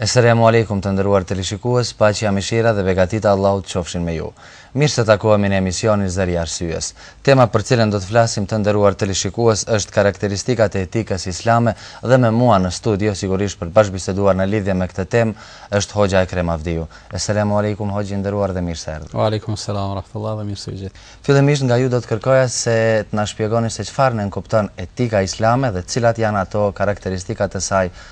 Esselamu alejkum të nderuar teleshikues, paqja, mëshira dhe begatitë e Allahut qofshin me ju. Mirë se takohemi në emisionin Zëri i Arsyes. Tema për cilën do të flasim të nderuar teleshikues është karakteristikat e etikës islame dhe me mua në studio sigurisht për të bashkëbiseduar në lidhje me këtë temë është Hoxha Ekrem Avdiu. Esselamu alejkum Hoxhë i nderuar dhe mirë se erdhët. Alejkum selam rahmetullah dhe mirë se ju gjeta. Fillimisht nga ju do të kërkoja se të na shpjegoni se çfarë nënkupton etika islame dhe cilat janë ato karakteristika të saj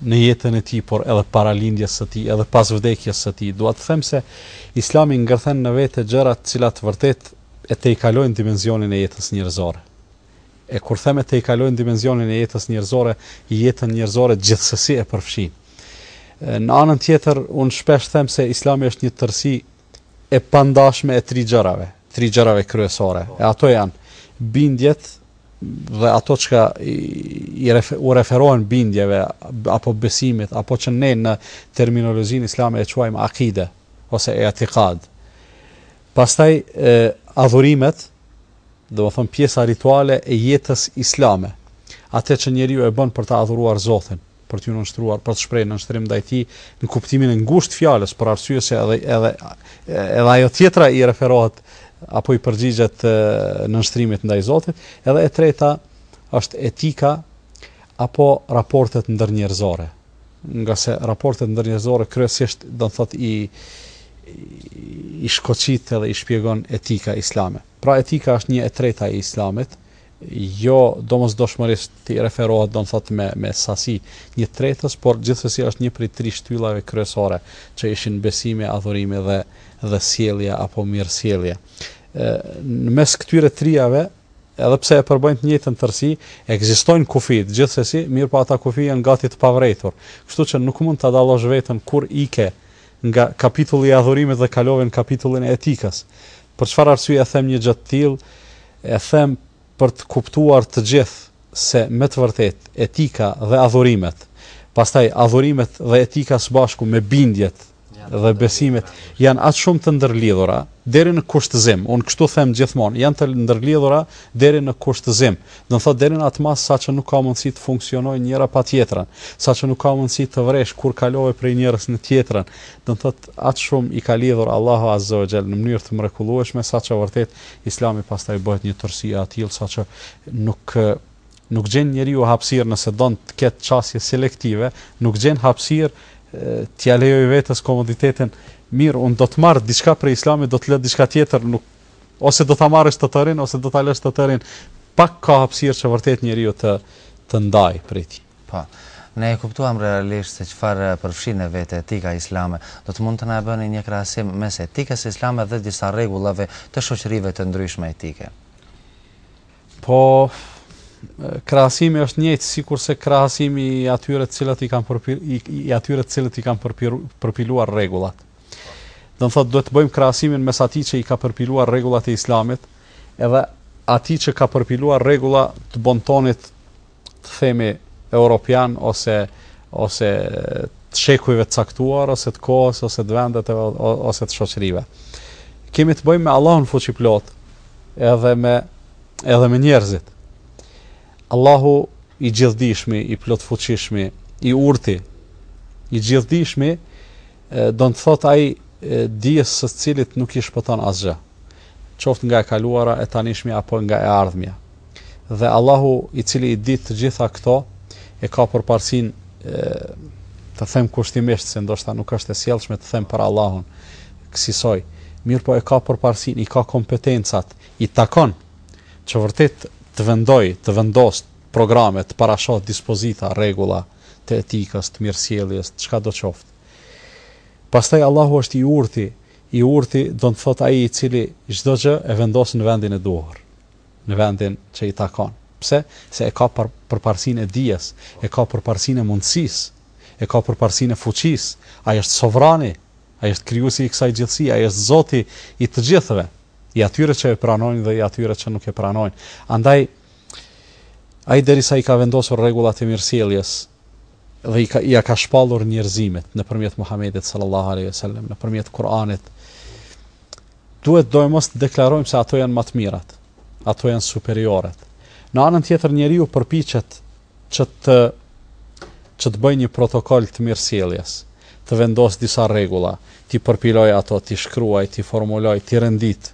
në jetën e tij por edhe para lindjes së tij edhe pas vdekjes së tij dua të them se Islami ngërthen në vete gjëra të cilat vërtet e tejkalojnë dimenzionin e jetës njerëzore e kur them e tejkalojnë dimenzionin e jetës njerëzore jetën njerëzore gjithsesi e përfshijnë në anën tjetër unë shpesh them se Islami është një tërësi e pandashme e tri gjërave, tri gjërave kryesore, e ato janë bindjet dhe ato çka i, u referohen bindjeve apo besimit apo që ne në terminologjinë islame e quajmë akide ose itikad. Pastaj e adhurimet, domethënë pjesa rituale e jetës islame, atë që njeriu e bën për të adhuruar Zotin, për t'Iu nënshtruar, për të shprehë nënshtrim ndaj Tij, në kuptimin e ngushtë të fjalës, për arsye se edhe edhe edhe ajo tjetra i referohet apo i përgjigjet nënshtrimit ndaj Zotit, edhe e treta është etika apo raportet ndërnjerëzore. ngase raportet ndërnjerëzore kryesisht do të thotë i i shkoqit edhe i shpjegon etika islame. Pra etika është një e treta e islamit, jo domosdoshmërisht t'i referohet do të thotë me me sasi një tretës, por gjithsesi është një prej tri shtyllave kryesore që ishin besimi, adhurimi dhe dhe sjellja apo mirësjellja. Në mes këtyre trijave Edhe pse e përbëjnë të njëjtën tërësi, ekzistojnë kufij gjithsesi, mirëpo ata kufij janë gati të pavërejtur, kështu që nuk mund ta dallosh veten kur ike nga kapitulli i adhurimit dhe kalove në kapitullin e etikës. Për çfarë arsye e them një gjë të tillë? E them për të kuptuar të gjithë se me të vërtetë etika dhe adhurimet, pastaj adhurimet dhe etika së bashku me bindjet, dhe besimet janë aq shumë të ndërlidhura deri në kushtëzim. Unë kështu them gjithmonë, janë të ndërlidhura deri në kushtëzim. Do të thotë deri në atë masë saqë nuk ka mundësi të funksionojnë njëra pa tjetrën, saqë nuk ka mundësi të vresh kur kalove prej njërës në tjetrën. Do të thotë aq shumë i ka lidhur Allahu azze ue xhel në mënyrë të mrekullueshme saqë vërtet Islami pastaj bëhet një tërësi e atillë saqë nuk Nuk gjen njeriu hapësirë nëse don të ketë qasje selektive, nuk gjen hapësirë t'ia lejojë vetes komoditetin, mirë, unë do të marr diçka prej Islamit, do të lë diçka tjetër, nuk ose do ta marrësh të tërin ose do ta lësh të tërin. Pak ka hapësirë që vërtet njeriu të ndajë prej tij. Po. Ne e kuptuam realisht se çfarë përfshin në vete etika islame. Do të mund të na bëni një krahasim mes etikës islame dhe disa rregullave të shoqërive të ndryshme etike? Po krahasimi është njëjtë sikurse krahasimi i atyre të cilët i kanë përpil, i, i atyre të cilët i kanë përpil, përpiluar rregullat. Do të thotë duhet të bëjmë krahasimin mes atij që i ka përpiluar rregullat e Islamit edhe atij që ka përpiluar rregulla të bontonit të themi europian ose ose të shekujve të caktuar ose të kohës ose të vendet ose të shoqërive. Kemi të bëjmë me Allahun fuqiplotë edhe me edhe me njerëzit. Allahu i gjithdijshmi, i plotfuqishmi, i urti, i gjithdijshmi do të thotë ai dijes së të cilit nuk i shpëton asgjë qoftë nga e kaluara e tanishmja apo nga e ardhmja Dhe Allahu i cili i di të gjitha këto e ka përparësinë të them kushtimisht se ndoshta nuk është e sjellshme të them për Allahun kësisoj. Mirëpo e ka përparësinë, i ka kompetencat, i takon që vërtet të vendoj, të vendosë programe, të parashohë dispozita, rregulla të etikës, të mirësjelljes, çkado qoftë. Pastaj Allahu është i urti, i urti do të thotë ai i cili çdo gjë e vendos në vendin e duhur. në vendin që i takon. Pse? Se e ka përparësinë e dijes, e ka përparësinë e mundësisë, e ka përparësinë e fuqisë, ai është sovrani, ai është krijuesi i kësaj gjithësie, ai është Zoti i të gjithëve, i atyre që e pranojnë dhe i atyre që nuk e pranojnë. Andaj, ai derisa i ka vendosur rregullat e mirësjelljes, dhe i ka ia ka shpallur njerëzimit nëpërmjet Muhamedit sallallahu alaihi wasallam, nëpërmjet Kur'anit, Duhet doemos të deklarojmë se ato janë ma të mirat, ato janë superioret. Në anën tjetër njeriu përpiqet që të që të bëjë një protokol të mirësjelljes, të vendosë disa rregulla, t'i përpilojë ato, t'i shkruajë, t'i formulojë, t'i rendit.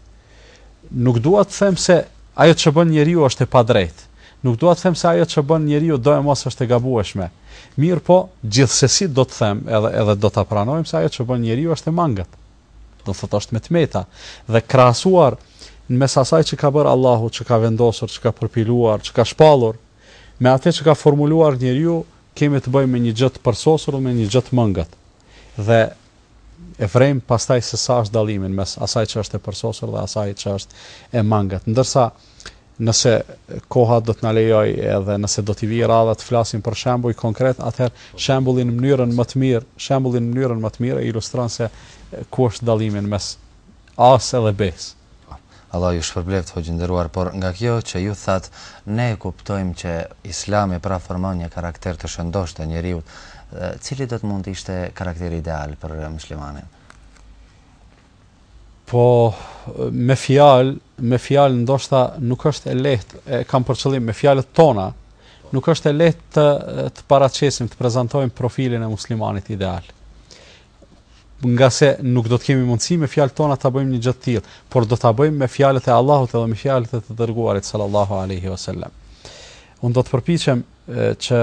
Nuk dua të them se ajo që bën njeriu është e padrejtë. Nuk dua të them se ajo që bën njeriu doemos është e gabueshme. Mirëpo, gjithsesi do të them edhe edhe do ta pranojmë se ajo që bën njeriu është e mangët. do të thotë është me të meta dhe krahasuar mes asaj që ka bërë Allahu, që ka vendosur, që ka përpiluar, që ka shpallur, me atë që ka formuluar njeriu, kemi të bëjmë me një gjë të përsosur dhe me një gjë të mangët. Dhe e vërejmë pastaj se sa është dallimi mes asaj që është e përsosur dhe asaj që është e mangët. Ndërsa Nëse koha do të na lejojë edhe nëse do t'i vijë radha të flasim për shembuj konkretë, atëherë shembulli në mënyrën më të mirë, shembulli në mënyrën më të mirë e ilustron se ku është dallimi mes A-së dhe B-së. Allah ju shpërbleftë hoxhë i nderuar, por nga kjo që ju thatë, ne e kuptojmë që Islami pra formon një karakter të shëndoshë të njeriut. Cili do të mund të ishte karakteri ideal për muslimanin? Po me fjalë, me fjalë ndoshta nuk është e lehtë, e kam për qëllim me fjalët tona, nuk është e lehtë të të paraqesim, të prezantojmë profilin e muslimanit ideal. Ngase nuk do të kemi mundësi me fjalët tona ta bëjmë një gjë të tillë, por do ta bëjmë me fjalët e Allahut dhe me fjalët e të dërguarit sallallahu alaihi wasallam. Unë do të përpiqem që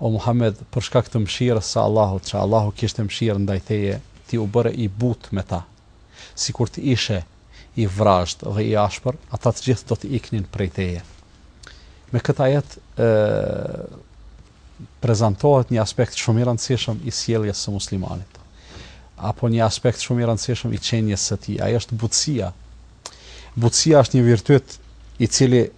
O Muhammed, për shkak të mëshirës së Allahut që Allahu kishte mëshirë ndaj teje, ti u bëre i butë me ta. Sikur të ishe i vrazhdë dhe i ashpër, ata të gjithë do të iknin prej teje. Me këtë ajet prezantohet një aspekt shumë i rëndësishëm i sjelljes së muslimanit apo një aspekt shumë i rëndësishëm i qenies së tij. Ajo është butësia. Butësia është një virtyt i cili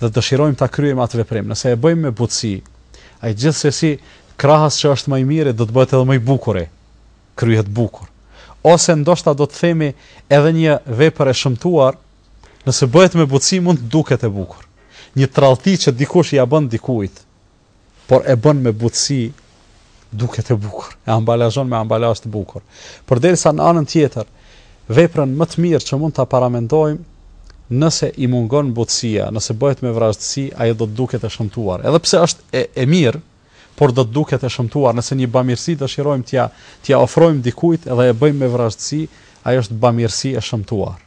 dhe dëshirojmë ta kryejmë atë veprim. Nëse e bëjmë me butësi, ai gjithsesi krahas që është më i miri do të bëhet edhe më i bukuri, kryhet bukur. Ose ndoshta do të themi edhe një vepër e shëmtuar, nëse bëhet me butësi mund të duket e bukur. Një tradhti që dikush ia bën dikujt, por e bën me butësi duket e bukur, e ambalazhon me ambalazh të bukur. Përderisa në anën tjetër, veprën më të mirë që mund ta paramendojmë, nëse i mungon butësia, nëse bëhet me vrazhdësi, ajo do të duket e shëmtuar. Edhe pse është e, e mirë, por do të duket e shëmtuar. Nëse një bamirësi dëshirojmë t'ia t'ia ofrojmë dikujt dhe e bëjmë me vrazhdësi, ajo është bamirësi e shëmtuar.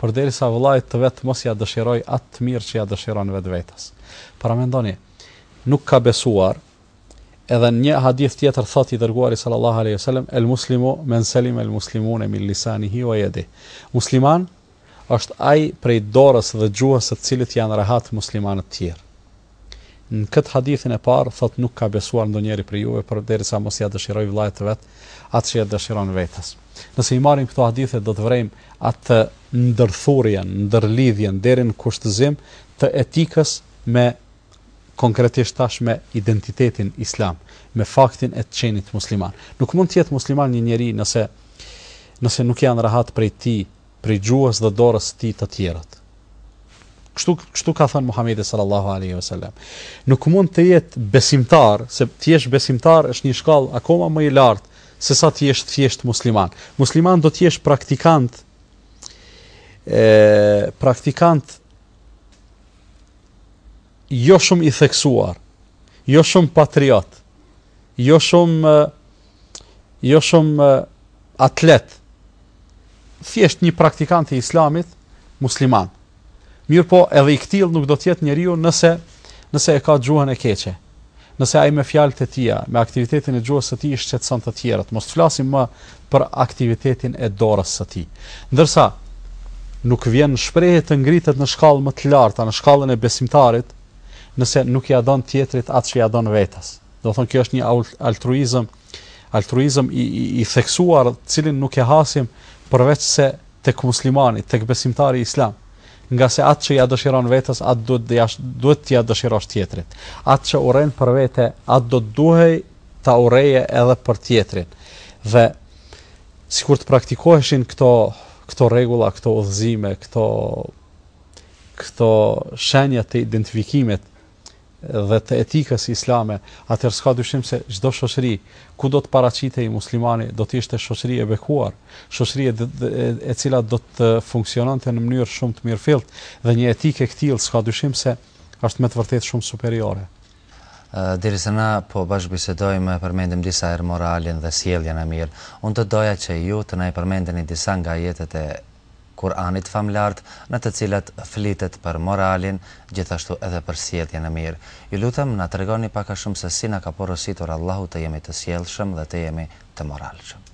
përderisa vëllait të vet mos ia dëshirojë atë të mirë që ia dëshiron vetvetes. Paramendoni, nuk ka besuar, edhe një hadith tjetër thotë i dërguari sallallahu alaihi wasallam el muslimu men selime el muslimune min lisanihi wa yadihi. Musliman është ai prej dorës dhe gjuhës së të cilit janë rehat muslimanët e tjerë. Në këtë hadithin e parë thotë nuk ka besuar ndonjëri prej juve përderisa mos ia dëshirojë vëllait të vet atë që ia dëshiron vetes. Nëse i marrim këto hadithe do të vrejmë atë ndërthurjen, ndërlidhjen deri në kushtëzim të etikës me konkretisht tash me identitetin islam, me faktin e të qenit musliman. Nuk mund të jetë musliman një njeri nëse nëse nuk janë rehat prej tij prej gjuhës dhe dorës së tij të tjerët. Kështu kështu ka thënë Muhamedi sallallahu alaihi wasallam. Nuk mund të jetë besimtar, se të jesh besimtar është një shkallë akoma më e lartë sesa të jesh thjesht musliman. Musliman do të thotë të jesh praktikant e praktikant jo shumë i theksuar, jo shumë patriot, jo shumë jo shumë atlet, thjesht një praktikant i islamit musliman. Mirëpo edhe i këtillë nuk do të jetë njeriu nëse, nëse e ka gjuhën e keqe. Nëse ai me fjalët e tija, me aktivitetin e gjuhës së tij i shqetëson të tjerët, mos të flasim më për aktivitetin e dorës së tij. Ndërsa nuk vjen në shprehje të ngritet në shkallë më të larta, në shkallën e besimtarit, nëse nuk ia don tjetrit atë që ia don vetes. Domethënë kjo është një altruizëm, altruizëm i, i, i theksuar, të cilin nuk e hasim përveçse tek muslimani, tek besimtari islam. Ngase atë që ia dëshiron vetes, atë duhet, t'ia dësh, duhet t'ia dëshirosh tjetrit. Atë që urren për vete, atë do të duhej ta urreje edhe për tjetrin. Dhe, sikur të praktikoheshin këto, këto rregulla, këto udhëzime, këto, këto shenja të identifikimit, dhe të etikës islame, atëherë s'ka dyshim se çdo shoqëri, ku do të paraqitej muslimani, do të ishte shoqëri e bekuar, shoqëri e, e, e cila do të funksiononte në mënyrë shumë të mirëfilltë dhe një etikë e këtillë s'ka dyshim se është me të vërtetë shumë superiore. Derisa ne po bashkëbisedojmë e përmendim disa herë moralin dhe sjelljen e mirë, unë do doja që ju të na i përmendeni disa nga ajetet e Kur'anit famëlartë në të cilat flitet për moralin, gjithashtu edhe për sjelljen e mirë. Ju lutem na tregoni pak a shumë se si na ka porositur Allahu të jemi të sjellshëm dhe të jemi të moralshëm.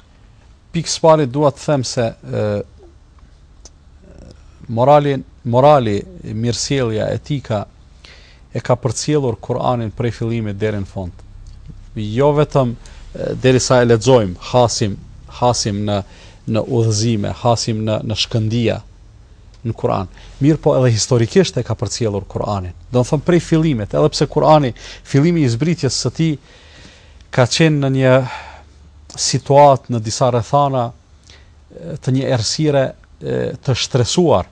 Pikësëpari dua të them se morali, morali, mirësjellja, etika, e ka përcjellur Kur'anin prej fillimit deri në fund. Jo vetëm derisa e lexojmë, hasim, hasim në në udhëzime, hasim në në shkëndija në Kur'an. Mirëpo edhe historikisht e ka përcjellur Kur'anin. Do të thotë prej fillimit, edhe pse Kur'ani fillimi i zbritjes së tij ka qenë në një situatë në disa rrethana të një errësire të shtresuar,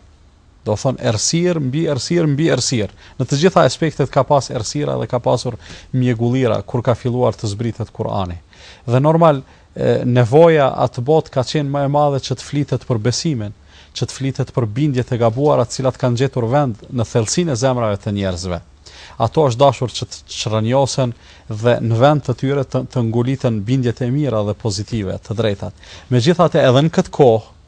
Domethënë errësirë mbi errësirë mbi errësirë. Në të gjitha aspektet ka pas errësira dhe ka pasur mjegullira kur ka filluar të zbritet Kur'ani. Dhe normal nevoja atëbotë ka qenë më e madhe që të flitet për besimin, që të flitet për bindjet e gabuara të cilat kanë gjetur vend në thellësinë e zemrave të njerëzve. Ato është dashur që të çrrënjosen dhe në vend të tyre të, të nguliten bindjet e mira dhe pozitive, të drejtat. Megjithatë edhe në këtë kohë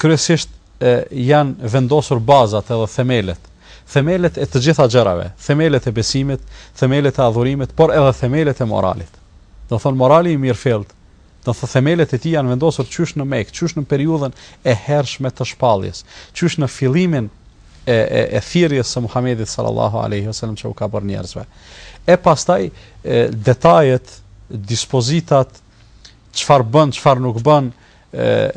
Kryesisht janë vendosur bazat edhe themelet, themelet e të gjitha gjërave, themelet e besimit, themelet e adhurimit, por edhe themelet e moralit. Do të thotë morali i mirëfilltë, do të thotë themelet e tij janë vendosur qysh në Mekë, qysh në periudhën e hershme të shpalljes, qysh në fillimin e e e thirrjes së Muhamedit sallallahu alaihi wasallam që u ka bërë njerëzve. E pastaj e, detajet, dispozitat, çfarë bën, çfarë nuk bën,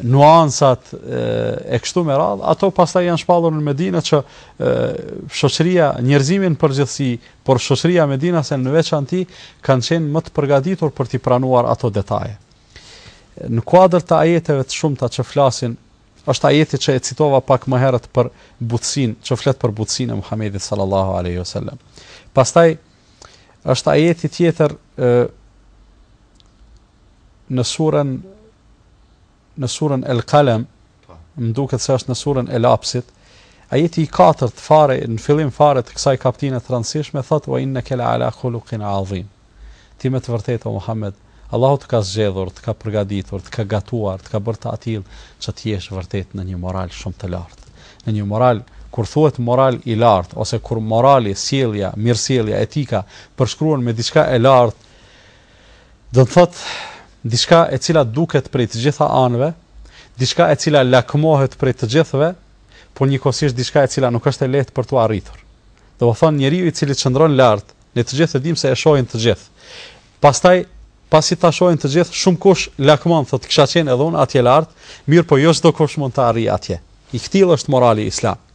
nuancat e kështu me radhë, ato pastaj janë shpallur në Medinë që shoqëria, njerëzimi në përgjithësi, por shoqëria medinase në veçanti kanë qenë më të përgatitur për të pranuar ato detaje. Në kuadër të ajeteve të shumta që flasin, është ajeti që e citova pak më herët për butësinë, që flet për butësinë e Muhamedit sallallahu alaihi wasallam. Pastaj është ajeti tjetër në suren në suren El Kalem, po. më duket se është në suren El Apsit, ajeti i katërt fare, në fillim fare të kësaj kaptine të rëndësishme, thotë, wa innaka le ala khulukin adhim. Ti me të vërtetë, o Muhammed, Allahu të ka zgjedhur, të ka përgatitur, të ka gatuar, të ka bërë të atillë, që ti jesh vërtet në një moral shumë të lartë. Në një moral, kur thuhet moral i lartë, ose kur morali, sjellja, mirësjellja, etika, përshkruhen me diçka e lartë, Do të thotë diçka e cila duket prej të gjitha anëve, diçka e cila lakmohet prej të gjithëve, por njëkohësisht diçka e cila nuk është e lehtë për t'u arritur. Do të thotë njeriu i cili qëndron lart, ne të gjithë e dimë se e shohin të gjithë. Pastaj pasi ta shohin të gjithë, shumëkush lakmon thotë kisha qenë edhe unë atje lart, mirëpo jo çdokush mund të arrijë atje. I këtillë është morali islam.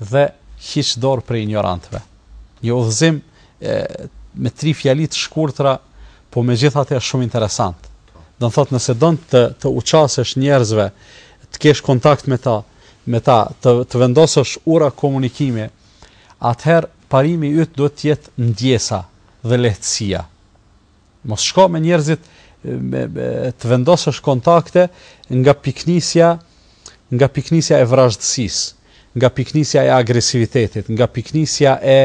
dhe hiq dorë prej injorantëve. Një udhëzim e, me tri fjali të shkurtra, po megjithatë është shumë interesant. Do të thotë nëse don të të u qasesh njerëzve, të kesh kontakt me ta, me ta, të të vendosesh ura komunikimi, atëherë parimi yt duhet të jetë ndjesa dhe lehtësia. Mos shko me njerëzit të vendosesh kontakte nga pikënisja nga pikënisja e vrazhdësisë, nga pikënisja e agresivitetit, nga pikënisja e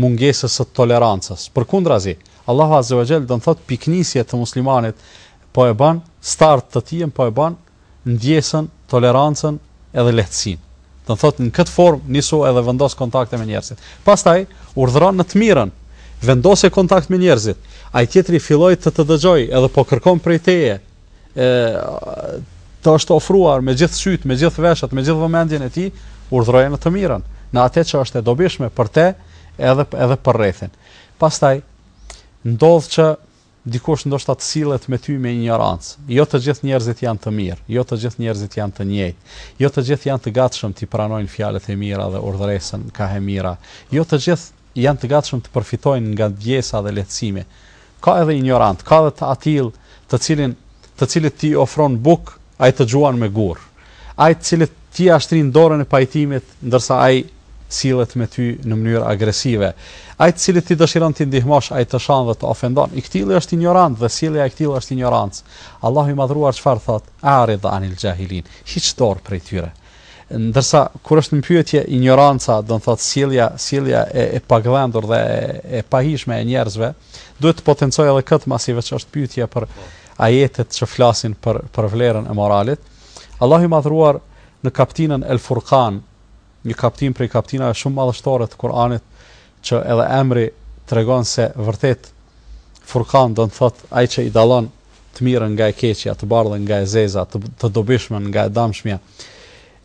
mungesës së tolerancës. Përkundrazi, Allahu Azza wa Jall don thotë pikënisje të muslimanit po e bën start të tijën po e bën ndjesën, tolerancën edhe lehtësinë. Do të thotë në këtë formë nisu edhe vendos kontakte me njerëzit. Pastaj urdhëro në të mirën, vendose kontakt me njerëzit. Ai tjetri filloi të të dëgjojë edhe po kërkon prej teje e të është afruar me gjithë sytë, me gjithë veshët, me gjithë vëmendjen e tij, urdhëroje në të mirën, në atë që është e dobishme për te, edhe edhe për rrethin. Pastaj ndodh që Dikush ndoshta të sillet me ty me injorancë. Jo të gjithë njerëzit janë të mirë, jo të gjithë njerëzit janë të njejtë, jo të gjithë janë të gatshëm t'i pranojnë fjalët e mira dhe urdhëresën kah e mira, jo të gjithë janë të gatshëm të përfitojnë nga ndjesa dhe lehtësimi. Ka edhe injorantë, ka edhe të atillë të cilin të cilit ti i ofron bukë, ai të gjuan me gurë. ai të cilit ti ja shtrin dorën e pajtimit ndërsa ai sillet me ty në mënyrë agresive. Ai të cilit ti dëshiron t'i ndihmosh, ai të shan dhe të ofendon. I këtilli është injorant dhe sjellja e këtillë është injorancë. Allahu i madhruar çfarë thotë? A'rid anil xhahilin. Hiq dorë prej tyre. Ndërsa kur është në pyetje injoranca, do të thotë sjellja, sjellja e, e pagdhendur dhe e, e pahishme e njerëzve, Duhet të potencoj edhe këtë masi veç është pyetja për ajetet që flasin për për vlerën e moralit. Allahu i madhruar në kaptinën El Furkan, një kaptinë prej kaptinave shumë madhështore të Kur'anit, që edhe emri tregon se vërtet Furkan do të thotë ai që i dallon të mirën nga e keqja, të bardhën nga e zeza, të, të dobishmën nga e damshmja.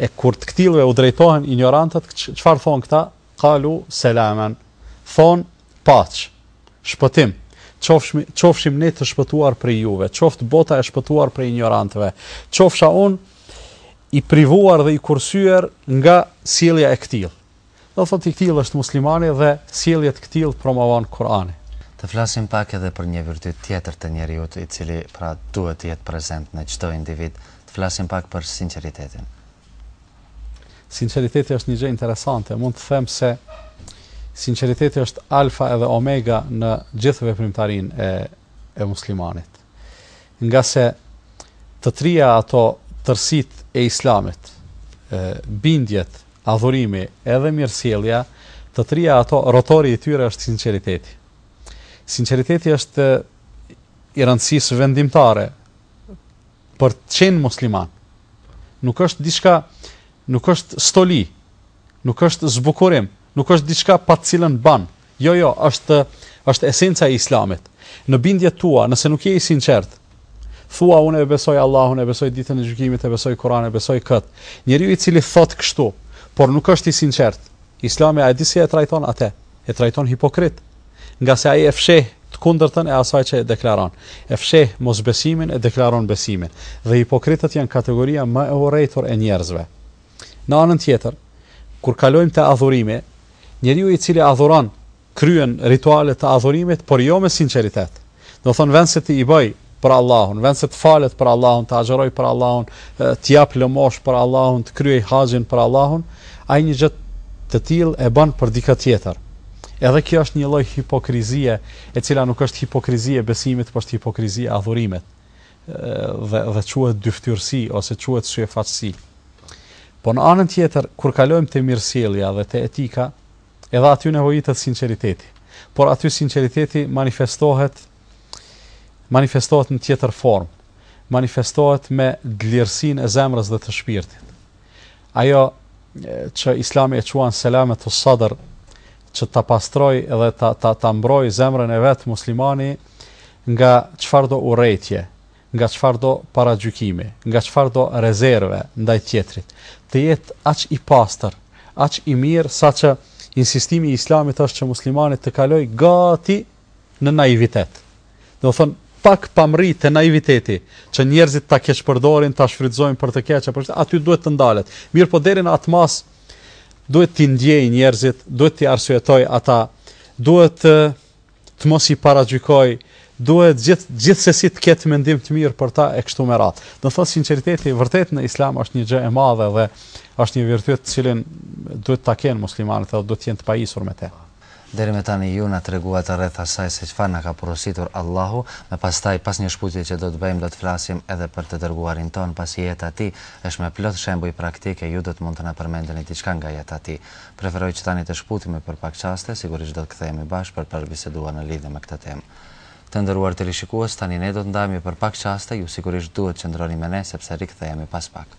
E kur të këtillëve u drejtohen injorantët, çfarë thonë këta? Kalu selaman, thonë, Paqe, shpëtim, qofshmi, qofshim ne të shpëtuar prej juve, qoftë bota e shpëtuar prej injorantëve, qofsha unë i privuar dhe i kursyer nga sjellja e këtillë. Do thotë i këtillë është muslimani dhe sjellje të këtillë promovon Kur'ani. Të flasim pak edhe për një virtyt tjetër të njeriut, i cili pra duhet të jetë prezent në çdo individ, të flasim pak për sinqeritetin. Sinqeriteti është një gjë interesante, mund të them se sinqeriteti është alfa edhe omega në gjithë veprimtarinë e e muslimanit. Ngase të trija ato tërësitë e islamit, bindjet, adhurimi edhe mirësjellja, të trija ato rotori i tyre është sinqeriteti. Sinqeriteti është i rëndësisë vendimtare për të qenë musliman. Nuk është diçka, nuk është stoli, nuk është zbukurim, nuk është diçka pa të cilën ban. Jo jo, është është esenca e Islamit. Në bindjet tua, nëse nuk je i sinqertë, thua unë e besoj Allahun, e besoj ditën e gjykimit, e besoj Kur'anin, e besoj kët. Njeriu i cili thotë kështu, por nuk është i sinqertë, Islami a e di si e trajton atë? E trajton hipokrit. Ngase ai e fsheh të kundërtën e asaj që e deklaron. E fsheh mosbesimin e deklaron besimin. Dhe hipokritët janë kategoria më e urrejtur e njerëzve. Në anën tjetër, kur kalojmë te adhurimi, njeriu i cili adhuron kryen rituale të adhurimit, por jo me sinqeritet. Do thonë vend se t'i bëj për Allahun, vend se të falet për Allahun, të agjëroj për Allahun, të jap lëmosh për Allahun, të kryej haxhin për Allahun, ai një gjë të tillë e bën për dikë tjetër. Edhe kjo është një lloj hipokrizie, e cila nuk është hipokrizi e besimit, por është hipokrizi e adhurimit. dhe dhe quhet dyftyrësi ose quhet syefaqësi. Po në anën tjetër, kur kalojmë te mirësjellja dhe te etika, edhe aty nevojitet sinqeriteti. Por aty sinqeriteti manifestohet manifestohet në tjetër formë, manifestohet me dlirësinë e zemrës dhe të shpirtit. Ajo që Islami e quan selametu sadr, që ta pastroj dhe ta ta ta mbroj zemrën e vet muslimani nga çfarëdo urrejtje, nga çfarëdo paragjykime, nga çfarëdo rezerve ndaj tjetrit, të jetë aq i pastër, aq i mirë saqë insistimi i Islamit është që muslimani të kalojë gati në naivitet. Do thonë, pak pa mri te naiviteti, që njerëzit ta keqpërdorin, ta shfrytëzojnë për të keq po aty duhet të ndalet. Mirpo deri në atë masë duhet t'i ndjejë njerëzit, duhet t'i arsyetoj ata, duhet të, të mos i paragjykoj, duhet gjith, gjithsesi të ketë mendim të mirë për ta e kështu me radhë. Do të thotë sinqeriteti vërtet në Islam është një gjë e madhe dhe është një virtyt të cilin duhet ta kenë muslimanët dhe duhet të jenë të pajisur me të. Deri më tani ju na treguat rreth asaj se çfarë na ka porositur Allahu, më pastaj pas një shputje që do të bëjmë do të flasim edhe për të dërguarin tonë pasi jeta e tij është me plot shembuj praktik e ju do të mund të na përmendeni diçka nga jeta e tij. Preferoj që tani të shputemi për pak çaste, sigurisht do të kthehemi bashkë për të biseduar në lidhje me këtë temë. Të nderuar teleshikues, tani ne do të ndahemi për pak çaste, ju sigurisht duhet të qëndroni me ne sepse rikthehemi pas pak.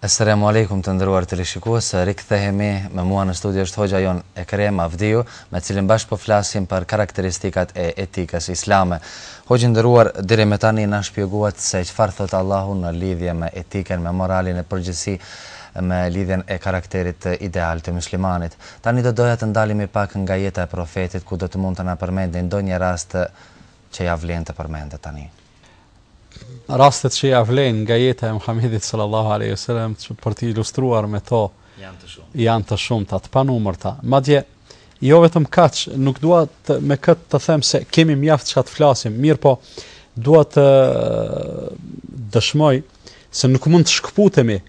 Esselamu alejkum të nderuar teleshikues, rikthehemi, me mua në studio është hoxha jonë Ekrem Avdiu, me cilin bashkë po flasim për karakteristikat e etikës islame. Hoxhë i nderuar, deri më tani na shpjeguat se çfarë thotë Allahu në lidhje me etikën, me moralin e përgjithësi me lidhjen e karakterit ideal të muslimanit. Tani do doja të ndalemi pak nga jeta e Profetit, ku do të mund të na përmendni ndonjë rast që ia vlen të përmendet tani. Rastet që ia vlejnë nga jeta e Muhamedit sallallahu alejhi ve sellem për të ilustruar me to janë të shumta, janë të shumta, të panumërta. Madje jo vetëm kaq, nuk dua të me këtë të them se kemi mjaft çka të flasim, mirëpo dua të dëshmoj se nuk mund të shkëputemi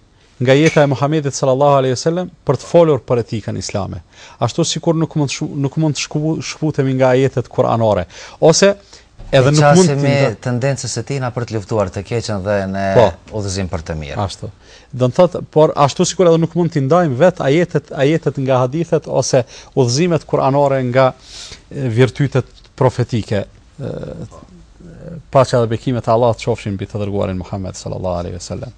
nga jeta e Muhamedit sallallahu alejhi ve selem për të folur për etikën islame. Ashtu sikur nuk mund nuk mund të shkëputemi nga ajetet kuranore, ose edhe nuk mund të kemi tendencën e tyre për të luftuar të keqen dhe në po, udhëzim për të mirë. Ashtu. Do të thotë, por ashtu sikur edhe nuk mund të ndajmë vetë ajetet ajetet nga hadithet ose udhëzimet kuranore nga virtytet profetike paqja dhe bekimet e Allahut qofshin mbi të dërguarin Muhammed sallallahu alaihi wasallam.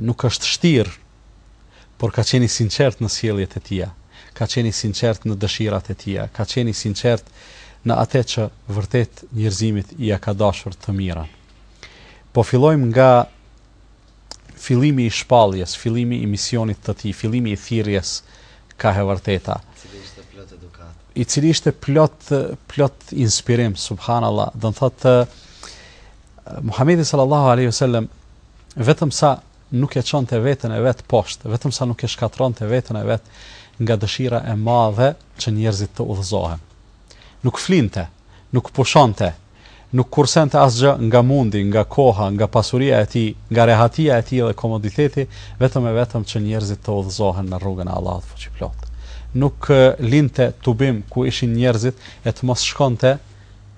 Nuk është shtirë, por ka qenë i sinqertë në sjelljet e tija, ka qenë i sinqertë në dëshirat e tija, ka qenë i sinqertë në ate që vërtet njerëzimit ia ka dashur të mirën. Po fillojmë nga fillimi i shpalljes, fillimi i misionit të tij, fillimi i thirrjes ka e vërteta. I cili ishte plot edukatë. I cili ishte plot plot inspirim, subhanallahu, do të thotë Muhamedi sallallahu alaihi wasallam vetëm sa nuk e çonte veten e vet poshtë, vetëm sa nuk e shkatërronte veten e vet nga dëshira e madhe që njerëzit të udhëzohen. Nuk flinte, nuk pushonte, nuk kursente asgjë nga mundi, nga koha, nga pasuria e tij, nga rehatia e tij dhe komoditeti, vetëm e vetëm që njerëzit të udhëzohen në rrugën e Allahut fuqiplot. Nuk linte tubim ku ishin njerëzit e të mos shkonte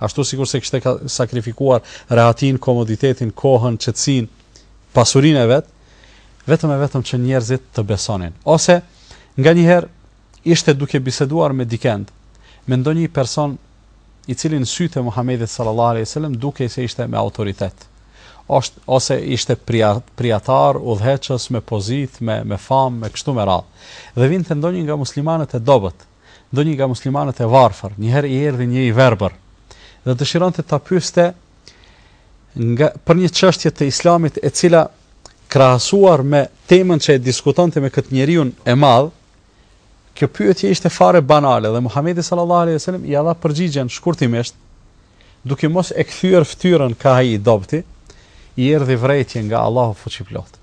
Ashtu sikurse kishte sakrifikuar rehatinë, komoditetin, kohën, qetësinë, pasurinë e vet, vetëm e vetëm që njerëzit të besonin. Ose nganjëherë ishte duke biseduar me dikend, me ndonjë person i cili në sytë e Muhamedit sallallahu alaihi wasallam dukej se ishte me autoritet. Ose ose ishte prijatar, udhëheqës me pozitë, me me famë, me kështu me radhë. Dhe vinte ndonjë nga muslimanët e dobët, Ndonjë nga muslimanët e varfër, një herë i erdhi një i verbër dhe dëshironte ta pyeste nga, për një çështje të islamit e cila krahasuar me temën që e diskutonte me këtë njeriu e madh, kjo pyetje ishte fare banale dhe Muhamedi sallallahu alaihi wasallam i dha përgjigjen shkurtimisht, duke mos e kthyer fytyrën ka ai i dobti, i erdhi vërejtje nga Allahu fuqiplot.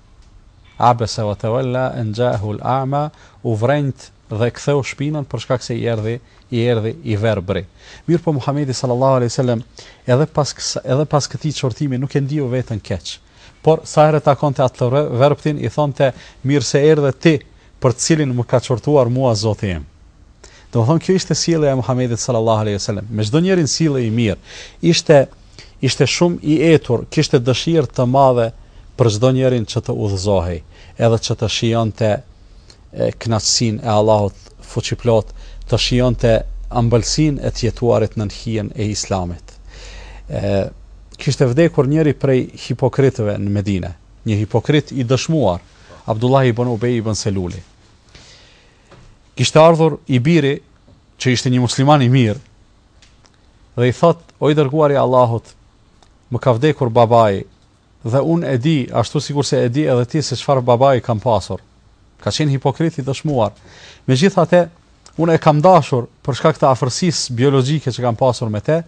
Abasa wa tawalla an ja'ahu al-a'ma u vrenjt dhe ktheu shpinën për shkak se i erdhi, i erdhi, i verbri. Mirëpo Muhamedi sallallahu alejhi ve sellem edhe pas kësaj, edhe pas këtij qortimi nuk e ndiu veten keq. Por sa herë takonte atë verbtin i thonte mirëse erdhe ti për të cilin më ka qortuar mua Zoti im. Do thotë kjo ishte sjellja e Muhamedit sallallahu alejhi ve sellem. Me çdo njërin sillej mirë. Ishte ishte shumë i etur, kishte dëshirë të madhe për çdo njërin që të udhëzohej, edhe që të shijonte e kënaqësinë e Allahut fuqiplotë të shijonte ëmbëlsinë e të jetuarit nën hijen e Islamit. E, kishte vdekur njëri prej hipokritëve në Medine, një hipokrit i dëshmuar, Abdullah ibn Ubej ibn Seluli. Kishte ardhur i biri që ishte një musliman i mirë dhe i thotë, o i dërguar i Allahut, më ka vdekur babai Dhe unë e di, ashtu sikurse e di edhe ti se çfarë babai kam pasur. Ka qenë hipokrit i dëshmuar. Megjithatë, unë e kam dashur për shkak të afërsisë biologjike që kam pasur me te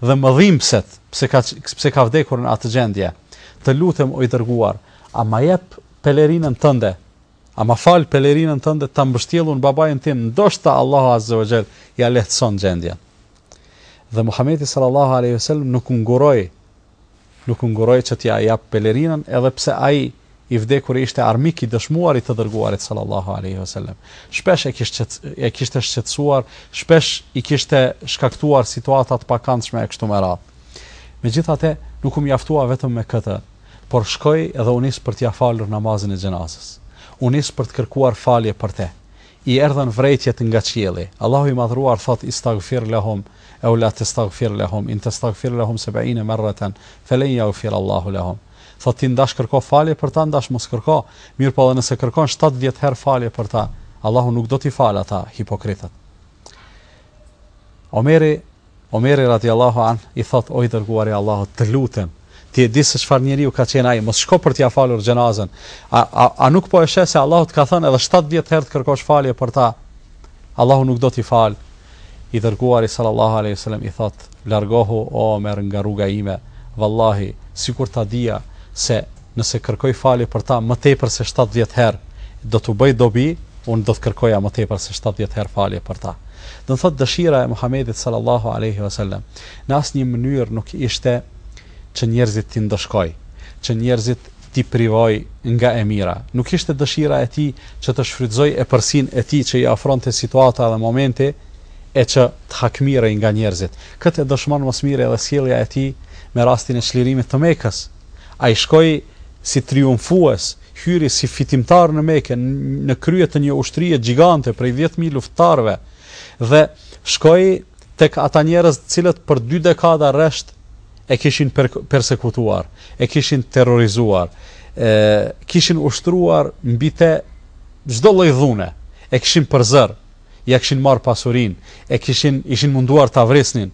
dhe më dhimbset pse ka pse ka vdekur në atë gjendje. Të lutem o i dërguar, a ma jep pelerinën tënde? A ma fal pelerinën tënde ta mbështjell babain tim, ndoshta Allahu Azza wa Jall ia lehtëson gjendjen. Dhe Muhamedi sallallahu alaihi wasallam nuk ngurroi nuk ngurroi që t'ia japë pelerinën edhe pse ai i vdekuri ishte armik i dëshmuar i të Dërguarit sallallahu alejhi ve selem. Shpesh e kishte e kishte shqetësuar, shpesh i kishte shkaktuar situata të pakëndshme e kështu me radhë. Megjithatë, nuk u mjaftua vetëm me këtë, por shkoi dhe u nis për t'ia falur namazin e xhenazës. U nis për të kërkuar falje për te. I erdhën vërejtjet nga qielli. Allahu i Madhëruar thotë, Istagfir lehum, ew la testagfir lehum, in testagfir lehum seb'ine merraten, felen yaghfir Allahu lehum. Thotë, Ti ndash kërko falje për ta, ndash mos kërko. Mirëpo edhe nëse kërkon shtatëdhjetë herë falje për ta, Allahu nuk do t'i falë ata, hipokritët. Omeri Omeri radijallahu anh i thotë, O i Dërguari i Allahut, të lutem, ti e di se çfarë njeriu ka qenë ai, mos shko për t'ia falur xhenazën, a, a, a nuk po e sheh se Allahu të ka thënë edhe shtatëdhjetë herë të kërkosh falje për ta, Allahu nuk do t'i falë? I Dërguari sallallahu alejhi ve selem i thotë, Largohu, o Omer, nga rruga ime, vallahi, sikur ta dija se Nëse kërkoj falje për ta më tepër se shtatëdhjetë herë, do t'u bëjë dobi, unë do të kërkoja më tepër se shtatëdhjetë herë falje për ta. Do të thotë dëshira e Muhamedit sallallahu alejhi ve selem në asnjë mënyrë nuk ishte që njerëzit t'i ndëshkojë, që njerëzit t'i privojë nga e mira. Nuk ishte dëshira e tij që të shfrytëzojë epërsinë e tij që i ofronte situata dhe momenti e që të hakmirrej nga njerëzit. Këtë e dëshmon më së miri edhe sjellja e tij me rastin e çlirimit të Mekës, Ai shkoi si triumfues, hyri si fitimtar në Mekë, në krye të një ushtrie gjigante prej dhjetë mijë luftëtarëve dhe shkoi tek ata njerëz të cilët për dy dekada rresht e kishin persekutuar, e kishin terrorizuar, e kishin ushtruar mbi te çdo lloj dhune, e kishin përzënë, ia kishin marrë pasurinë, e kishin ishin munduar ta vrisnin.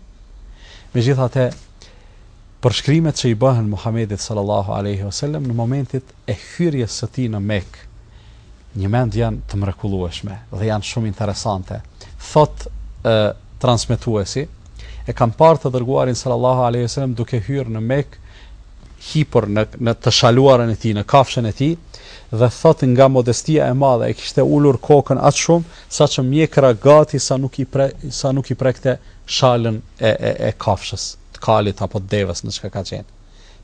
Megjithatë, Përshkrimet që i bëhen Muhamedit sallallahu alejhi o selem në momentin e hyrjes së tij në Mekë njëmend janë të mrekullueshme dhe janë shumë interesante. Thotë e, transmetuesi, e kam parë të dërguarin sallallahu alejhi o selem duke hyrë në Mekë hipur në në të shaluarën e tij, në kafshën e tij dhe thotë nga modestia e madhe e kishte ulur kokën aq shumë sa që mjekra gati sa nuk i pre, sa nuk i prekte shalën e e, e kafshës. të kalit apo të devesë në çka ka qenë.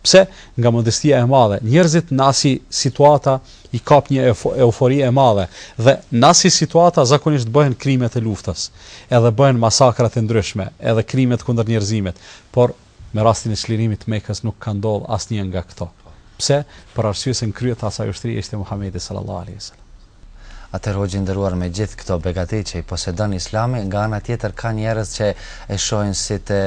Pse? Nga modestia e madhe. Njerëzit në asi situata i kap një eufori e madhe dhe në asi situata zakonisht bëhen krimet e luftës, edhe bëhen masakrat e ndryshme, edhe krimet kundër njerëzimit, por me rastin e çlirimit të Mekës nuk ka ndodhur asnjë nga këto. Pse? Për arsye se në krye të asaj ushtrie ishte Muhamedi sallallahu alejhi ve selam. Atëherë hoxhë i nderuar me gjithë këto begati që i posedon Islami, nga ana tjetër ka njerëz që e shohin si të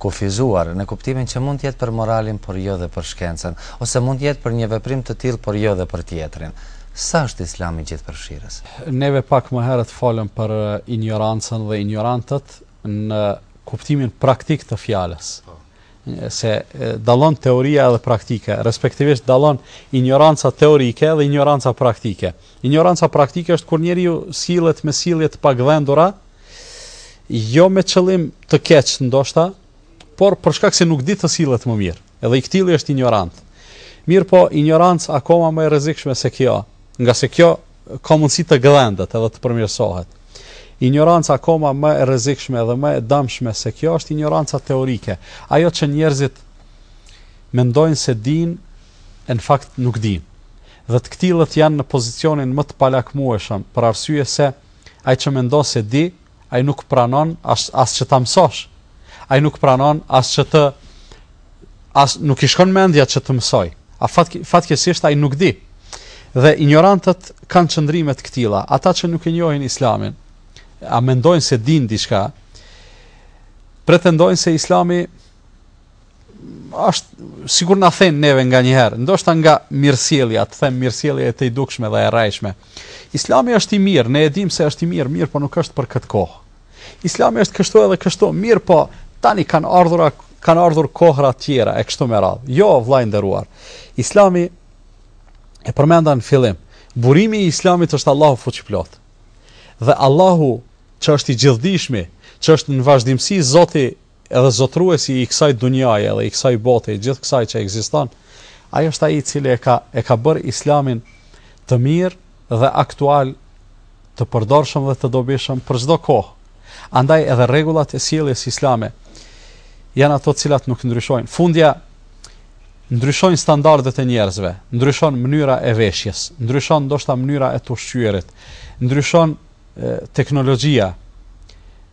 kufizuar, në kuptimin që mund të jetë për moralin por jo dhe për shkencën, ose mund të jetë për një veprim të tillë por jo dhe për tjetrin. Sa është Islami gjithëpërfshirës? Neve pak më herët folëm për injorancën dhe injorantët në kuptimin praktik të fjalës. se dallon teoria edhe praktika, respektivisht dallon injoranca teorike dhe injoranca praktike. Injoranca praktike është kur njeriu sillet me sjellje të pagdhendura, jo me qëllim të keq ndoshta, por për shkak se nuk di të sillet më mirë. Edhe i këtilli është injorant. Mirëpo, injorancë akoma më e rrezikshme se kjo, ngase kjo ka mundësi të gdhendet edhe të përmirësohet. Injoranca akoma më e rrezikshme dhe më e dëmshme se kjo është injoranca teorike, ajo që njerëzit mendojnë se dinë e në fakt nuk dinë. Dhe të këtillët janë në pozicionin më të palakmueshëm, për arsye se ai që mendon se di, Ai nuk pranon as as që ta mësosh. Ai nuk pranon as që të as nuk i shkon mendja që të mësojë. A fat fatkeqësisht ai nuk di. Dhe injorantët kanë qëndrime të këtilla, ata që nuk e njohin Islamin, a mendojnë se dinë diçka, pretendojnë se Islami është sikur na thonë neve nganjëherë, ndoshta nga mirësjellja, të them mirësjellja e e dukshme dhe e rrejshme. Islami është i mirë, ne e dimë se është i mirë, mirëpo nuk është për këtë kohë. Islami është kështu edhe kështu, mirëpo tani kanë ardhur kanë ardhur kohëra të tjera e kështu me radhë. Jo, vëlla i nderuar. Islami e përmenda në fillim, burimi i Islamit është Allahu fuqiplotë. Dhe Allahu që është i gjithdijshmi, që është në vazhdimësi Zoti Edhe zotëruesi i kësaj dunjaje dhe i kësaj bote, i gjithë kësaj që ekziston, ai është ai i cili e ka e ka bërë Islamin të mirë dhe aktual, të përdorshëm dhe të dobishëm për çdo kohë. Andaj edhe rregullat e sjelljes islame janë ato të cilat nuk ndryshojnë. Fundja ndryshojnë standardet e njerëzve, ndryshon mënyra e veshjes, ndryshon ndoshta mënyra e të ushqyerit, ndryshon teknologjia,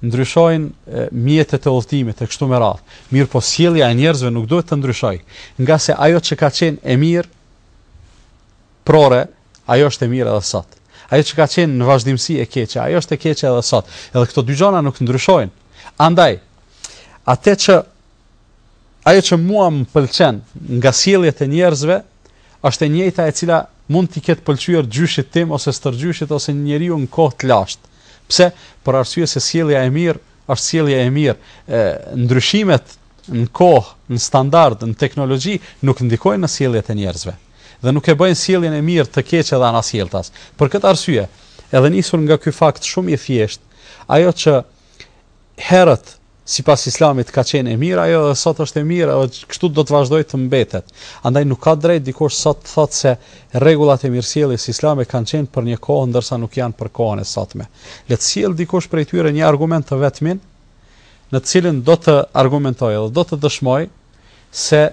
ndryshojnë mjetet e udhëtimit e kështu me radhë. Mirëpo sjellja e njerëzve nuk duhet të ndryshojë, ngase ajo që ka qenë e mirë prore, ajo është e mirë edhe sot. Ajo që ka qenë në vazhdimësi e keqe, ajo është e keqe edhe sot. Edhe këto dy gjëra nuk ndryshojnë. Andaj, atë që Ajo që mua më pëlqen nga sjelljet e njerëzve është e njëjta e cila mund t'i ketë pëlqyer gjyshit tim ose stërgjyshit ose një njeriu në kohë të lashtë. Pse? Për arsye se sjellja e mirë është sjellje e mirë. E, ndryshimet në kohë, në standard, në teknologji nuk ndikojnë në sjelljet e njerëzve dhe nuk e bëjnë sjelljen e mirë të keqe dhe anasjelltas. Për këtë arsye, edhe nisur nga ky fakt shumë i thjeshtë, ajo që herët sipas Islamit ka qenë e mirë, ajo edhe sot është e mirë, edhe kështu do të vazhdojë të mbetet. Andaj nuk ka drejt dikush sot të thotë se rregullat e mirësjelljes islame kanë qenë për një kohë ndërsa nuk janë për kohën e sotme. Le të sjellë dikush prej tyre një argument të vetmin, në të cilin do të argumentojë dhe do të dëshmojë se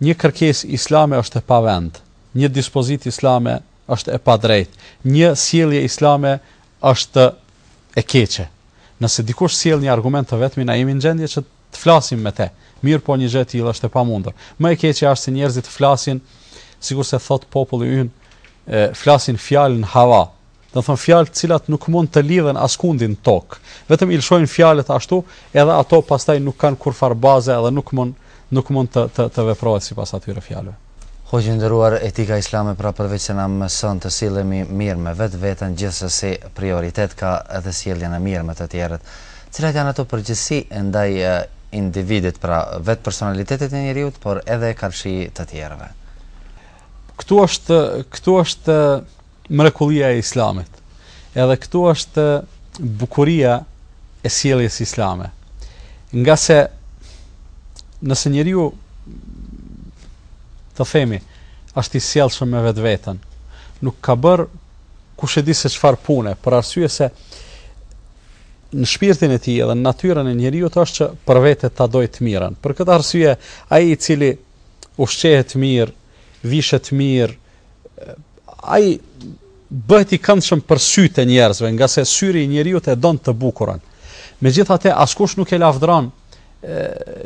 një kërkesë islame është e pavend, një dispozitë islame është e padrejtë, një sjellje islame Është e keqe. Nëse dikush sjell një argument të vetmin, na jemi në gjendje që të flasim me te. Mirëpo një gjë e tillë është e pamundur. Më e keqja është se njerëzit flasin, sikurse thotë populli ynë, flasin fjalë në hava. Do të thotë fjalë të cilat nuk mund të lidhen askundin në tokë. Vetëm i lëshojnë fjalët ashtu, edhe ato pastaj nuk kanë kurrfarë baze dhe nuk mund nuk mund të të të veprohet sipas atyre fjalëve. Hoxhë i nderuar etika islame pra përveç se na mëson të sillemi mirë me vetveten gjithsesi prioritet ka edhe sjelljen e mirë me të tjerët. Cilat janë ato përgjegjësi ndaj individit pra vetë personalitetit të njeriut por edhe karshi të tjerëve. Këtu është këtu është Mrekullia e Islamit. Edhe këtu është bukuria e sjelljes islame. Ngase nëse njeriu të themi është i sjellshëm me vetveten, nuk ka bërë kushedi se çfarë pune, për arsye se në shpirtin e tij edhe në natyrën e njeriut është që për vete ta dojë të mirën. Për këtë arsye, ai i cili ushqehet mirë, vishet mirë, ai bëhet i këndshëm për sytë e njerëzve, ngase syri i njeriut e don të bukurën. Megjithatë, askush nuk e lavdron,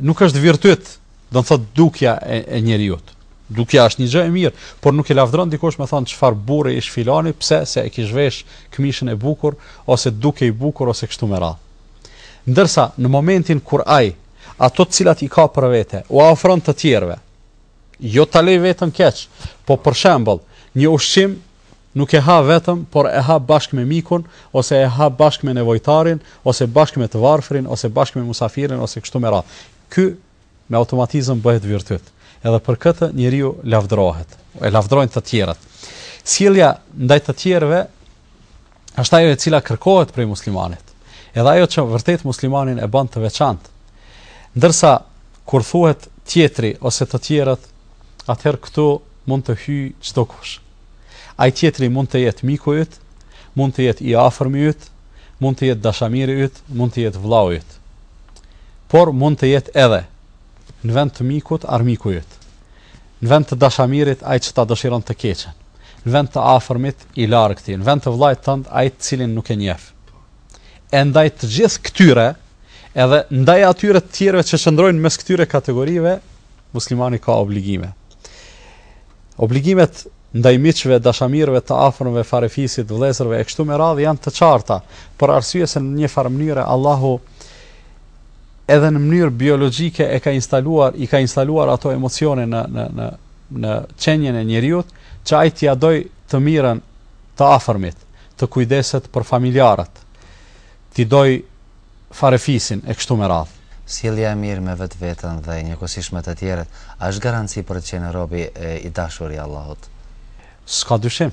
nuk është virtyt, domethënë dukja e, e njeriut. Dukja është një gjë e mirë, por nuk e lavdron dikush me thonë çfarë burri ish filani, pse se e kish vesh këmishën e bukur, ose duket i bukur, ose kështu me radhë. Ndërsa, në momentin kur ai, ato të cilat i ka për vete, u ofron të tjerëve, Jo ta lejë veten keq, po për shembull, një ushqim nuk e ha vetëm, por e ha bashkë me mikun, ose e ha bashkë me nevojtarin, ose bashkë me të varfrin, ose bashkë me musafirin, ose kështu me radhë. Ky me automatizëm bëhet virtyt. Edhe për këtë njeriu lavdërohet, e lavdërojnë të tjerët. Sjellja ndaj të tjerëve është ajo e cila kërkohet prej muslimanit. Edhe ajo që vërtet muslimanin e bën të veçantë. Ndërsa kur thuhet tjetri ose të tjerët, atëherë këtu mund të hyjë çdokush. Ai tjetri mund të jetë miku yt, mund të jetë i afërmi yt, mund të jetë dashamiri yt, mund të jetë vllau yt. Por mund të jetë edhe në vend të mikut armiku yt. Në vend të dashamirit, ai që ta dëshiron të keqen. Në vend të afërmit, i largëti. Në vend të vëllait tënd, ai të cilin nuk e njeh. E ndaj të gjithë këtyre, edhe ndaj atyre të tjerëve që qëndrojnë mes këtyre kategorive, muslimani ka obligime. Obligimet ndaj miqve, dashamirëve, të afërmve, farefisit, vëllezërve e kështu me radhë janë të qarta, për arsye se në një farë mënyre Allahu edhe në mënyrë biologjike e ka instaluar, i ka instaluar ato emocione në në në në qenien e njeriut, që ai t'ia dojë të mirën të afërmit, të kujdeset për familjarët, t'i dojë farefisin e kështu me radhë. Sjellja e mirë me vetveten dhe njëkohësisht me të tjerët, a është garanci për të qenë rob i dashur i Allahut? S'ka dyshim.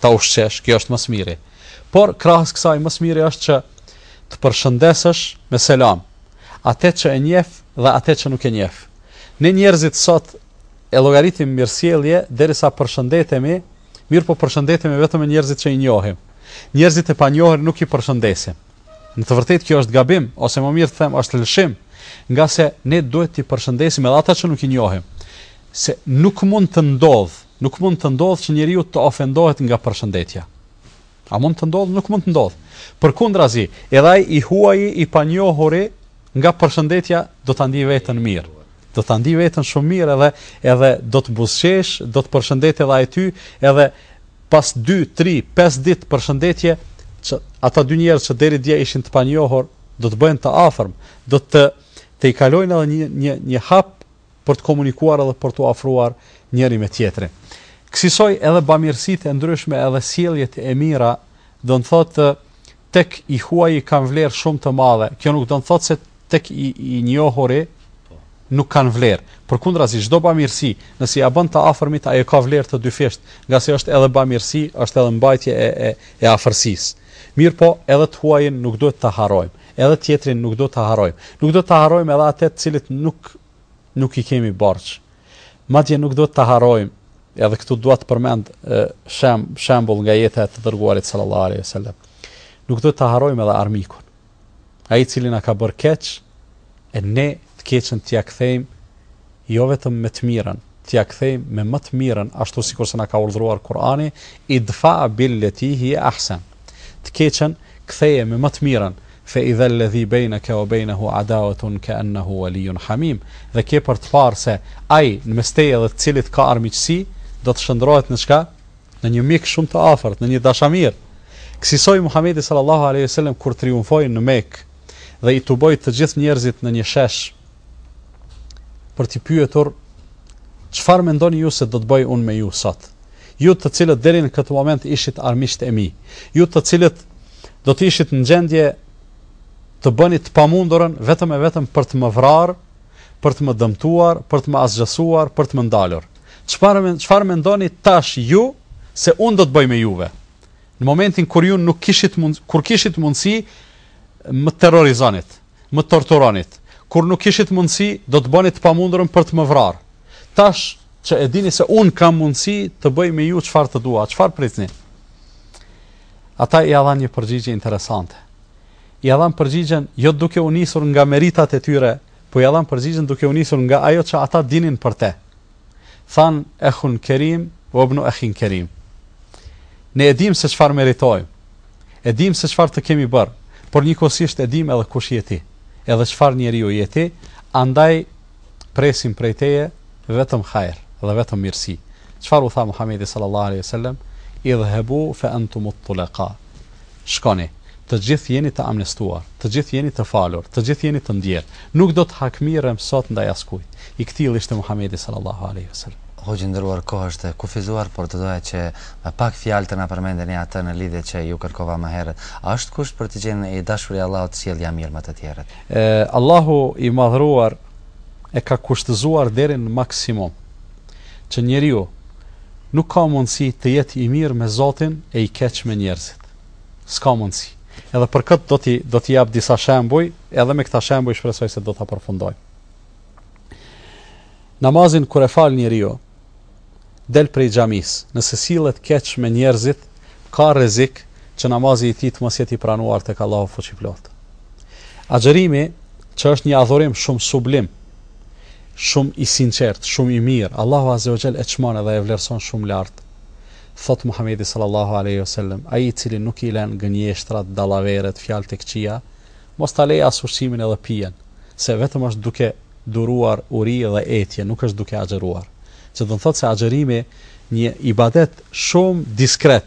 ta ushqesh, kjo është më së miri. Por krahas kësaj më së miri është që të përshëndesësh me selam atë që e njeh dhe atë që nuk e njeh. Ne njerëzit sot e llogaritim mirësjellje derisa përshëndetemi, mirëpo përshëndetemi vetëm me njerëzit që i njohim. Njerëzit e panjohur nuk i përshëndesim. Në të vërtetë kjo është gabim ose më mirë të them është lëshim, ngase ne duhet të përshëndesim edhe ata që nuk i njohim. Se nuk mund të ndodhë, nuk mund të ndodhë që njeriu të ofendohet nga përshëndetja. A mund të ndodhë? Nuk mund të ndodhë. Përkundrazi, edhe ai i huaji i panjohuri nga përshëndetja do ta ndijë veten mirë. Do ta ndijë veten shumë mirë edhe edhe do të buzëqeshë, do të përshëndetë edhe ai ty, edhe Pas dy, tri, pesë ditë përshëndetje, që ata dy njerëz që deri dje ishin të panjohur, do të bëhen të afërm, do të tejkalojnë edhe një një një hap për të komunikuar edhe për t'u afruar njëri me tjetrin. Kësisoj edhe bamirësitë e ndryshme edhe sjelljet e mira, do të thotë Tek i huaji kanë vlerë shumë të madhe. Kjo nuk do të thotë se tek i, i njohuri po. nuk kanë vlerë. Përkundrazi, çdo bamirësi, nëse ia bën të afërmit, ajo ka vlerë të dyfishtë, ngase është edhe bamirësi, është edhe mbajtje e, e, e afërsisë. Mirëpo, edhe të huajin nuk duhet ta harrojmë, edhe tjetrin nuk duhet ta harrojmë. Nuk duhet ta harrojmë edhe atë të cilit nuk, nuk i kemi borç. Madje nuk duhet ta harrojmë, edhe këtu dua të përmend shem, shembull nga jeta e të dërguarit sallallahu alaihi wasallam. Nuk duhet ta harrojmë edhe armikun. Ai i cili na ka bërë keq, e ne të keqën t'ia kthejmë jo vetëm me të mirën, t'ia kthejmë me më të mirën, ashtu sikurse na ka urdhëruar Kur'ani, idfa bil lati hija ahsan. Të keqen ktheje me më të mirën, fe idha alladhi bejneke wa bejnehu adawatun ke ennehu waliyun hamim, dhe ke për të parë se ai në mes teje dhe të cilit ka armiqësi, do të shndërrohet në çka? Në një mik shumë të afërt, në një dashamir. Kësisoj Muhamedi sallallahu alejhi ve sellem kur triumfoi në Mekë dhe i tuboi të gjithë njerëzit në një shesh për t'i pyetur çfarë mendoni ju se do të bëj unë me ju sot? ju të cilët deri në këtë moment ishit armiqtë e mi, ju të cilët do të ishit në gjendje të bënit të pamundurën vetëm e vetëm për të më vrarë, për të më dëmtuar, për të më asgjësuar, për të më ndalur. Çfarë çfarë mendoni tash ju se unë do të bëj me juve? Në momentin kur ju nuk kishit mund, kur kishit mundësi më terrorizonit. Më torturonit. Kur nuk kishit mundësi, do të bënit të pamundurën për të më vrarë. Tash që e dini se unë kam mundësi të bëj me ju çfarë të dua, çfarë pritni? Ata ia dhanë një përgjigje interesante. Ia dhanë përgjigjen jo duke u nisur nga meritat e tyre, po ia dhanë përgjigjen duke u nisur nga ajo që ata dinin për te. Thanë ehun kerim wabnu ehin kerim. Ne e dimë se çfarë meritojmë. E dimë se çfarë të kemi bërë, por njëkohësisht e dimë edhe kush je ti, edhe çfarë njeriu je ti, andaj presim prej teje vetëm hajr dhe vetëm mirësi. Çfarë u tha Muhamedi sallallahu alaihi wasallam? Idhhabu fa antum at-tulaqa. Shkoni. Të gjithë jeni të amnestuar. Të gjithë jeni të falur. Të gjithë jeni të ndjerë. Nuk do të hakmirrem sot ndaj askujt. I këtillë ishte Muhamedi sallallahu alejhi ve selem. Hoxhë i nderuar koha është e kufizuar por do doja që me pak fjalë të na përmendeni atë në lidhje që ju kërkova më herët. A është kusht për të qenë i dashur i Allahut sjellja mirë me të tjerët? Allahu i madhëruar e ka kushtëzuar deri në maksimum. që njeriu nuk ka mundësi të jetë i mirë me Zotin e i keq me njerëzit. S'ka mundësi. Edhe për këtë do t'i do t'i jap disa shembuj, edhe me këta shembuj shpresoj se do ta përfundoj. Namazin kur e fal njeriu, del prej xhamisë, nëse sillet keq me njerëzit, ka rrezik që namazi i tij të mos jetë i pranuar tek Allahu fuqiplotë. Agjërimi, që është një adhurim shumë sublim, Shumë i sinqertë, shumë i mirë, Allahu azze ue xhel e çmon edhe e vlerëson shumë lart. Thotë Muhamedi sallallahu alejhi ue sellem, ai i cili nuk i len gënjeshtrat, dallaveret, fjalët e këqija, mos ta lejë as ushqimin edhe pijen, se vetëm është duke duruar uri dhe etje, nuk është duke agjëruar. Që do të thotë se agjërimi një ibadet shumë diskret,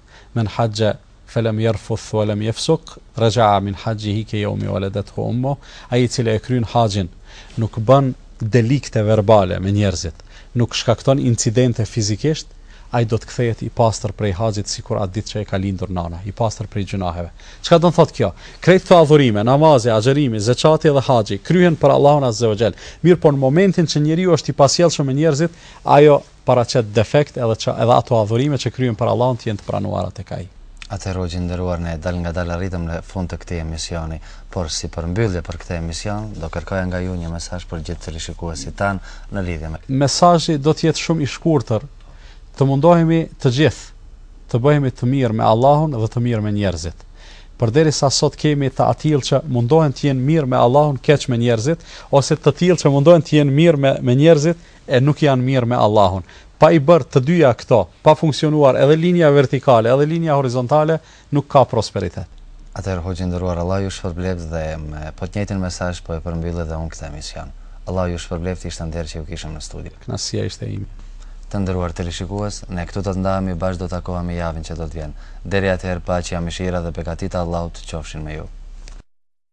Men haxhxhe felem jerfuth ue lem jefsuk rexhea min haxhxhihi ke jeumi ueledethu ummuhu, ai i cili e kryen haxhin, nuk bën delikte verbale me njerëzit, nuk shkakton incidente fizikisht, ai do të kthehet i pastër prej haxhit sikur atë ditë që e ka lindur nana, i pastër prej gjynaheve. Çka do të thotë kjo? Krejt këto adhurime, namazi, agjërimi, zeqati dhe haxhi, kryhen për Allahun azze ue xhel, mirëpo në momentin që njeriu është i pasjellshëm me njerëzit, ajo paraqet defekt edhe që edhe ato adhurime që kryhen për Allahun të jenë të pranuara tek Ai. Atëherë hoxhë i nderuar ne dalëngadalë arritëm në fund të këtij emisioni por si përmbyllje për këtë emision do kërkoja nga ju një mesazh për gjithë teleshikuesit tanë në lidhje me Mesazhi do të jetë shumë i shkurtër të mundohemi të gjithë të bëhemi të mirë me Allahun dhe të mirë me njerëzit përderisa sot kemi të atillë që mundohen të jenë mirë me Allahun keq me njerëzit ose të atillë që mundohen të jenë mirë me me njerëzit e nuk janë mirë me Allahun. Pa i bërë të dyja këto, pa funksionuar edhe linja vertikale edhe linja horizontale, nuk ka prosperitet. Atëherë hoxhë i nderuar Allahu ju shpërbleftë dhe me po të njëjtin mesazh po e përmbyll edhe unë këtë emision. Allahu ju shpërbleftë ishte nder që ju kishim në studio. Kënaqësia ishte ime. Të nderuar teleshikues, ne këtu do të ndahemi bashkë do takohemi javën që do të vjen. Deri atëherë paqja, mëshira dhe begatitë e Allahut qofshin me ju.